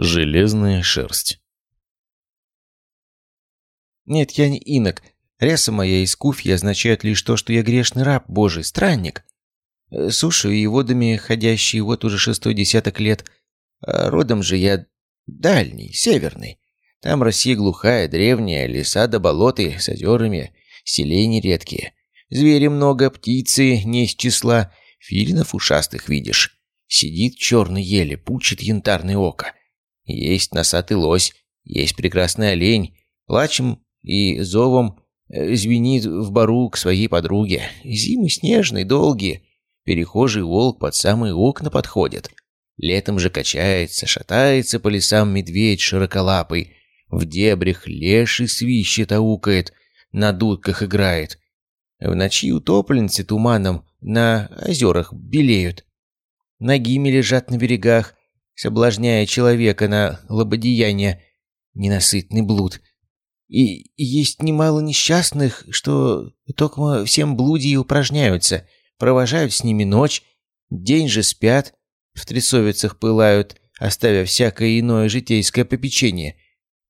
Железная шерсть. Нет, я не инок. Ряса моя из куфья означает лишь то, что я грешный раб Божий, странник. Э, Сушью и водами ходящий вот уже шестой десяток лет. А родом же я дальний, северный. Там Россия глухая, древняя, леса да болоты с озерами, селения редкие. Звери много, птицы не из числа, филинов ушастых видишь. Сидит черный еле, пучит янтарное око. Есть носатый лось, есть прекрасный олень. Плачем и зовом э, звенит в бару к своей подруге. Зимы снежные, долгие. Перехожий волк под самые окна подходит. Летом же качается, шатается по лесам медведь широколапый. В дебрях леший свищет, аукает, на дудках играет. В ночи утопленцы туманом на озерах белеют. Ногими лежат на берегах, соблазняя человека на лободеяние, ненасытный блуд. И, есть немало несчастных, что только всем блуди и упражняются, провожают с ними ночь, день же спят, в трясовицах пылают, оставив всякое иное житейское попечение.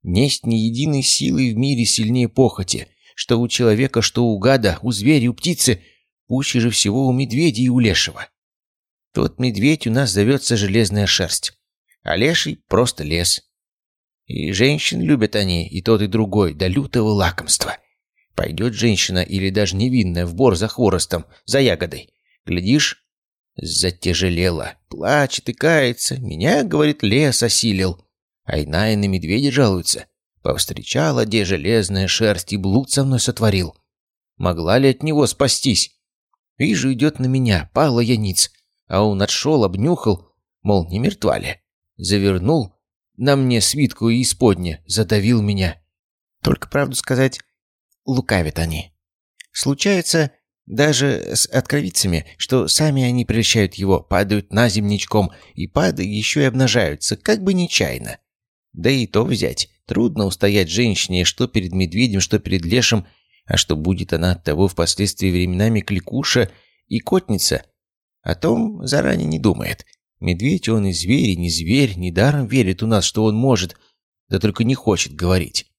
Несть ни единой силы в мире сильнее похоти, что у человека, что у гада, у зверя, у птицы, пуще же всего у медведя и у лешего. Тот медведь у нас зовется железная шерсть а леший — просто лес. И женщин любят они, и тот, и другой, до лютого лакомства. Пойдет женщина или даже невинная в бор за хворостом, за ягодой. Глядишь, затяжелела, плачет и кается. Меня, говорит, лес осилил. А иная на медведя жалуется. Повстречала, где железная шерсть, и блуд со мной сотворил. Могла ли от него спастись? Вижу, идет на меня, пала я ниц. А он отшел, обнюхал, мол, не мертва ли завернул на мне свитку и исподне, задавил меня. Только правду сказать, лукавят они. Случается даже с откровицами, что сами они прельщают его, падают на земничком и, падая, еще и обнажаются, как бы нечаянно. Да и то взять. Трудно устоять женщине, что перед медведем, что перед лешим, а что будет она от того впоследствии временами кликуша и котница, о том заранее не думает. Медведь он и зверь, и не зверь, недаром верит у нас, что он может, да только не хочет говорить.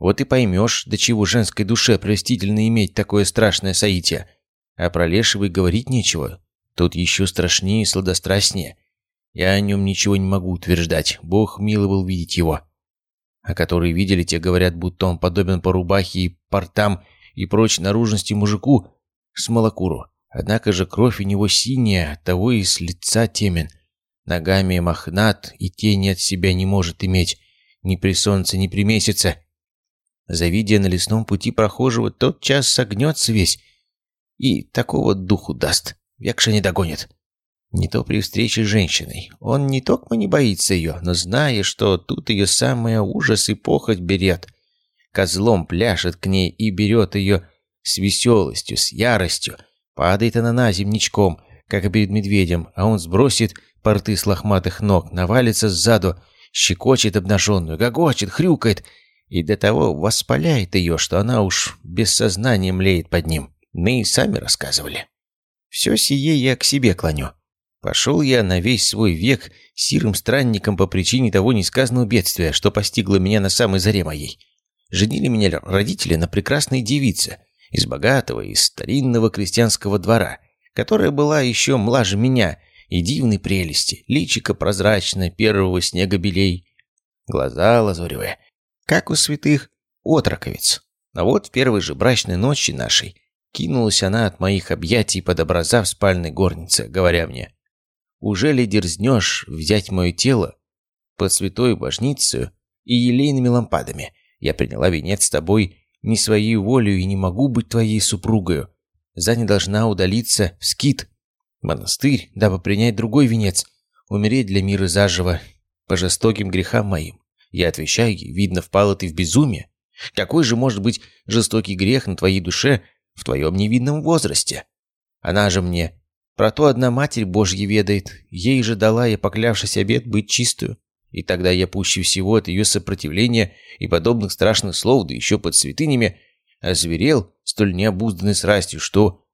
Вот и поймешь, до чего женской душе простительно иметь такое страшное соитие. А про лешего и говорить нечего. Тут еще страшнее и сладострастнее. Я о нем ничего не могу утверждать. Бог миловал видеть его. А которые видели, те говорят, будто он подобен по рубахе и портам и прочей наружности мужику с молокуру. Однако же кровь у него синяя, того и с лица темен. Ногами мохнат и тени от себя не может иметь ни при солнце, ни при месяце. Завидя на лесном пути прохожего, тот час согнется весь и такого духу даст, векша не догонит. Не то при встрече с женщиной. Он не только не боится ее, но зная, что тут ее самая ужас и похоть берет. Козлом пляшет к ней и берет ее с веселостью, с яростью, Падает она на земничком, как перед медведем, а он сбросит порты с лохматых ног, навалится сзаду, щекочет обнаженную, гогочет, хрюкает и до того воспаляет ее, что она уж без сознания млеет под ним. Мы и сами рассказывали. Все сие я к себе клоню. Пошел я на весь свой век сирым странником по причине того несказанного бедствия, что постигло меня на самой заре моей. Женили меня родители на прекрасной девице – из богатого, из старинного крестьянского двора, которая была еще млаже меня и дивной прелести, личико прозрачное, первого снега белей, глаза лазуревые, как у святых отроковиц. А вот в первой же брачной ночи нашей кинулась она от моих объятий под образа в спальной горнице, говоря мне, «Уже ли дерзнешь взять мое тело под святой божницей и елейными лампадами? Я приняла венец с тобой не своей волею и не могу быть твоей супругою. За не должна удалиться в скит, монастырь, дабы принять другой венец, умереть для мира заживо по жестоким грехам моим. Я отвечаю ей, видно, впала ты в безумие. Какой же может быть жестокий грех на твоей душе в твоем невидном возрасте? Она же мне, про то одна Матерь Божья ведает, ей же дала я, поклявшись обет, быть чистую. И тогда я пуще всего от ее сопротивления и подобных страшных слов, да еще под святынями, озверел столь необузданной страстью, что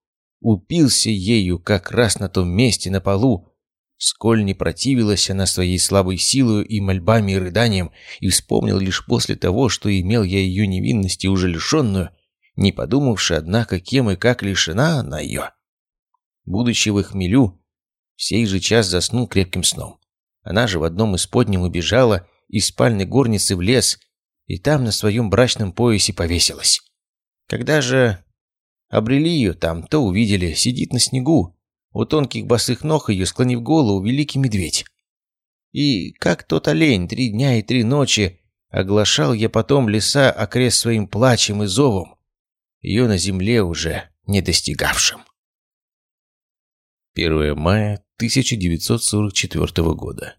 упился ею как раз на том месте на полу, Сколь не противилась она своей слабой силой и мольбами и рыданием, и вспомнил лишь после того, что имел я ее невинности уже лишенную, не подумавши, однако, кем и как лишена она ее. Будучи в хмелю, в сей же час заснул крепким сном. Она же в одном из подним убежала из спальной горницы в лес, и там на своем брачном поясе повесилась. Когда же обрели ее там, то увидели, сидит на снегу, у тонких босых ног ее, склонив голову, великий медведь. И как тот олень три дня и три ночи оглашал я потом леса окрест своим плачем и зовом, ее на земле уже не достигавшим. 1 мая 1944 года.